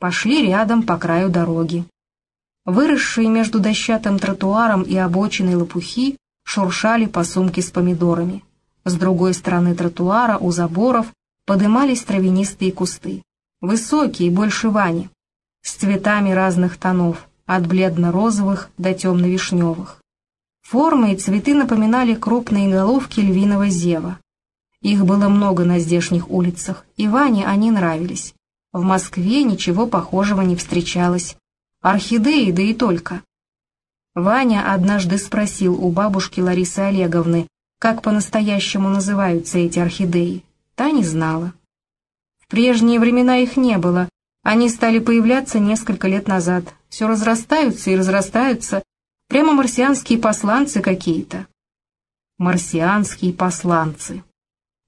Пошли рядом по краю дороги. Выросшие между дощатым тротуаром и обочиной лопухи шуршали по сумке с помидорами. С другой стороны тротуара у заборов подымались травянистые кусты. Высокие, больше вани, с цветами разных тонов, от бледно-розовых до темно-вишневых. Формы и цветы напоминали крупные головки львиного зева. Их было много на здешних улицах, и Ване они нравились. В Москве ничего похожего не встречалось. Орхидеи, да и только. Ваня однажды спросил у бабушки Ларисы Олеговны, как по-настоящему называются эти орхидеи. Та не знала. В прежние времена их не было, они стали появляться несколько лет назад. Все разрастаются и разрастаются, прямо марсианские посланцы какие-то. Марсианские посланцы.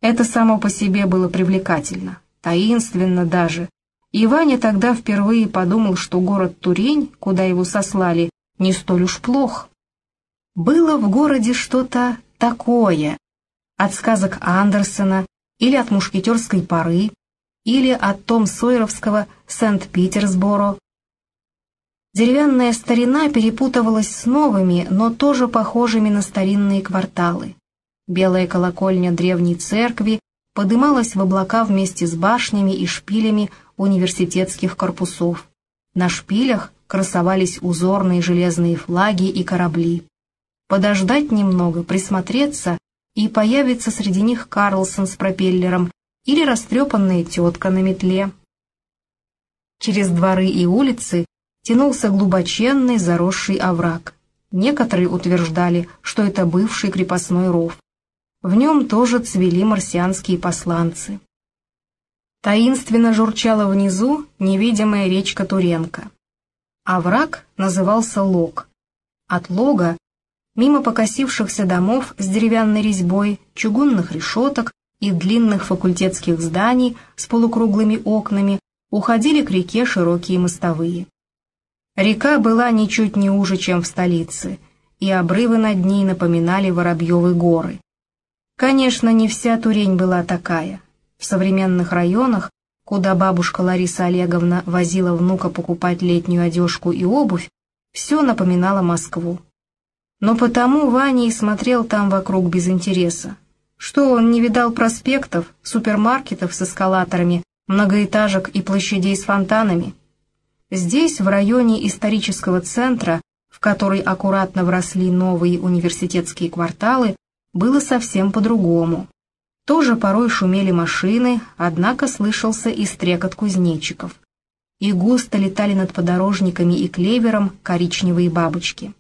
Это само по себе было привлекательно, таинственно даже. И Ваня тогда впервые подумал, что город Турень, куда его сослали, не столь уж плох. Было в городе что-то такое. От сказок Андерсона или от мушкетерской поры, или от Том Сойеровского Сент-Питерсборо. Деревянная старина перепутывалась с новыми, но тоже похожими на старинные кварталы. Белая колокольня древней церкви подымалась в облака вместе с башнями и шпилями университетских корпусов. На шпилях красовались узорные железные флаги и корабли. Подождать немного, присмотреться, и появится среди них Карлсон с пропеллером или растрепанная тетка на метле. Через дворы и улицы тянулся глубоченный заросший овраг. Некоторые утверждали, что это бывший крепостной ров. В нем тоже цвели марсианские посланцы. Таинственно журчала внизу невидимая речка Туренка. Овраг назывался Лог. От Лога, мимо покосившихся домов с деревянной резьбой, чугунных решеток и длинных факультетских зданий с полукруглыми окнами, уходили к реке широкие мостовые. Река была ничуть не уже, чем в столице, и обрывы над ней напоминали Воробьевы горы. Конечно, не вся Турень была такая. В современных районах, куда бабушка Лариса Олеговна возила внука покупать летнюю одежку и обувь, все напоминало Москву. Но потому Ваня и смотрел там вокруг без интереса. Что он не видал проспектов, супермаркетов с эскалаторами, многоэтажек и площадей с фонтанами? Здесь, в районе исторического центра, в который аккуратно вросли новые университетские кварталы, было совсем по-другому. Тоже порой шумели машины, однако слышался и стрекот кузнечиков. И густо летали над подорожниками и клевером коричневые бабочки.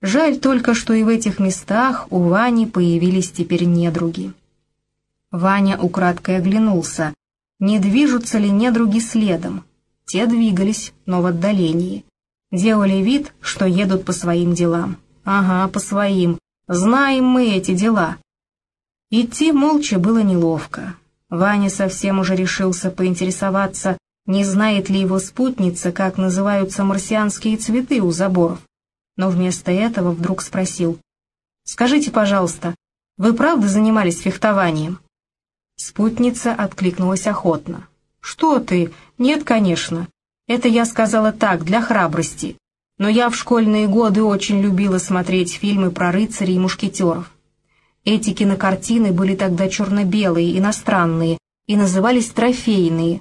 Жаль только, что и в этих местах у Вани появились теперь недруги. Ваня украдкой оглянулся, не движутся ли недруги следом. Те двигались, но в отдалении. Делали вид, что едут по своим делам. Ага, по своим, Знаем мы эти дела. Идти молча было неловко. Ваня совсем уже решился поинтересоваться, не знает ли его спутница, как называются марсианские цветы у заборов. Но вместо этого вдруг спросил. «Скажите, пожалуйста, вы правда занимались фехтованием?» Спутница откликнулась охотно. «Что ты? Нет, конечно. Это я сказала так, для храбрости но я в школьные годы очень любила смотреть фильмы про рыцарей и мушкетеров. Эти кинокартины были тогда черно-белые, иностранные, и назывались трофейные.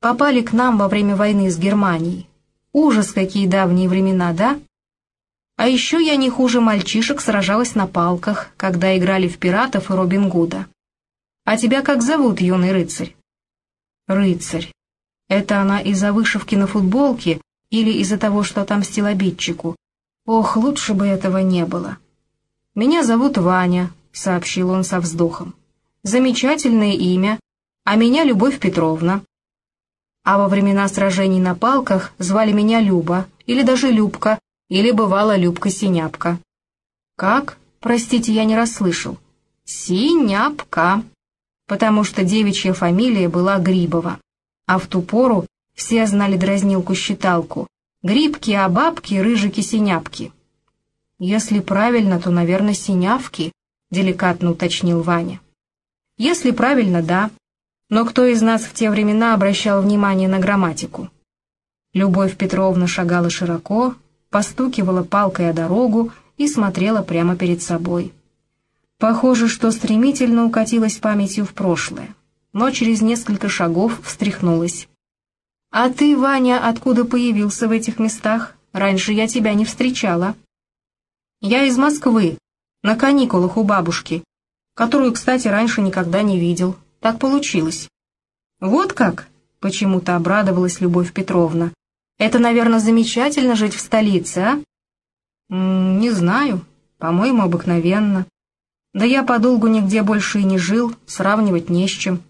Попали к нам во время войны с Германией. Ужас, какие давние времена, да? А еще я не хуже мальчишек сражалась на палках, когда играли в пиратов и Робин Гуда. А тебя как зовут, юный рыцарь? Рыцарь. Это она из-за вышивки на футболке или из-за того, что отомстил обидчику. Ох, лучше бы этого не было. «Меня зовут Ваня», — сообщил он со вздохом. «Замечательное имя, а меня Любовь Петровна». А во времена сражений на палках звали меня Люба, или даже Любка, или бывала Любка-синяпка. «Как?» Простите, я не расслышал. «Синяпка», потому что девичья фамилия была Грибова, а в ту пору все знали дразнилку-считалку. Грибки, а бабки, рыжики, синявки. Если правильно, то, наверное, синявки, деликатно уточнил Ваня. Если правильно, да. Но кто из нас в те времена обращал внимание на грамматику? Любовь Петровна шагала широко, постукивала палкой о дорогу и смотрела прямо перед собой. Похоже, что стремительно укатилась памятью в прошлое, но через несколько шагов встряхнулась. «А ты, Ваня, откуда появился в этих местах? Раньше я тебя не встречала». «Я из Москвы, на каникулах у бабушки, которую, кстати, раньше никогда не видел. Так получилось». «Вот как?» — почему-то обрадовалась Любовь Петровна. «Это, наверное, замечательно жить в столице, а?» «Не знаю. По-моему, обыкновенно. Да я подолгу нигде больше и не жил, сравнивать не с чем.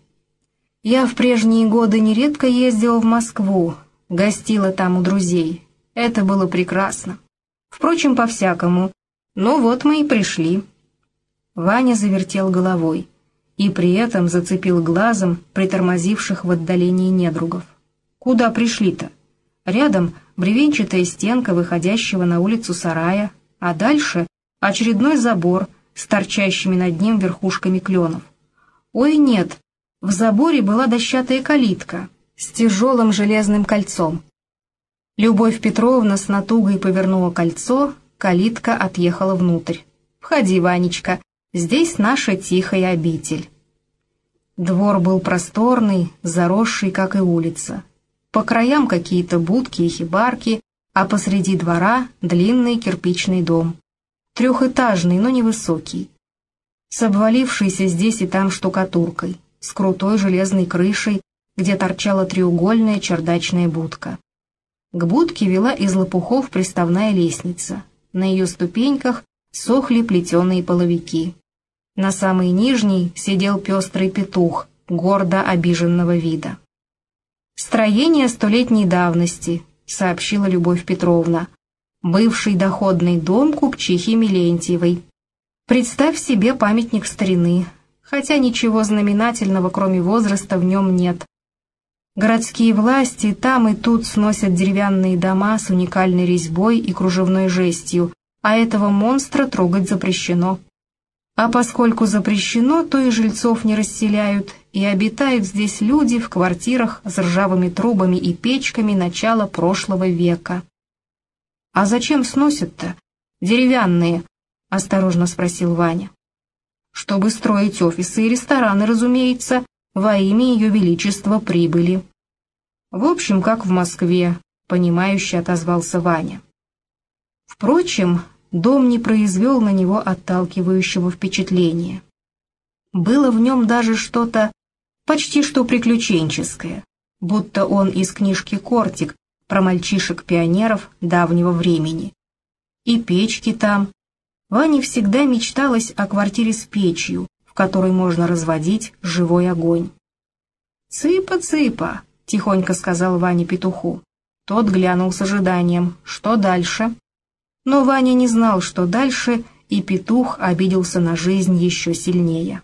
Я в прежние годы нередко ездила в Москву, гостила там у друзей. Это было прекрасно. Впрочем, по-всякому. Ну вот мы и пришли». Ваня завертел головой и при этом зацепил глазом притормозивших в отдалении недругов. «Куда пришли-то?» Рядом бревенчатая стенка выходящего на улицу сарая, а дальше очередной забор с торчащими над ним верхушками кленов. Ой, нет, в заборе была дощатая калитка с тяжелым железным кольцом. Любовь Петровна с натугой повернула кольцо, калитка отъехала внутрь. «Входи, Ванечка, здесь наша тихая обитель». Двор был просторный, заросший, как и улица. По краям какие-то будки и хибарки, а посреди двора длинный кирпичный дом. Трехэтажный, но невысокий. С обвалившейся здесь и там штукатуркой, с крутой железной крышей, где торчала треугольная чердачная будка. К будке вела из лопухов приставная лестница. На ее ступеньках сохли плетеные половики. На самой нижней сидел пестрый петух, гордо обиженного вида. «Строение столетней давности», — сообщила Любовь Петровна. «Бывший доходный дом купчихи Милентьевой. Представь себе памятник старины, хотя ничего знаменательного, кроме возраста, в нем нет. Городские власти там и тут сносят деревянные дома с уникальной резьбой и кружевной жестью, а этого монстра трогать запрещено. А поскольку запрещено, то и жильцов не расселяют, и обитают здесь люди в квартирах с ржавыми трубами и печками начала прошлого века. «А зачем сносят-то? Деревянные?» — осторожно спросил Ваня. «Чтобы строить офисы и рестораны, разумеется, во имя Ее Величества прибыли». «В общем, как в Москве», — понимающе отозвался Ваня. Впрочем, дом не произвел на него отталкивающего впечатления. Было в нем даже что-то почти что приключенческое, будто он из книжки «Кортик» про мальчишек-пионеров давнего времени. И печки там. Ване всегда мечталось о квартире с печью, в которой можно разводить живой огонь. «Цыпа-цыпа», — тихонько сказал Ваня петуху. Тот глянул с ожиданием. «Что дальше?» Но Ваня не знал, что дальше, и петух обиделся на жизнь еще сильнее.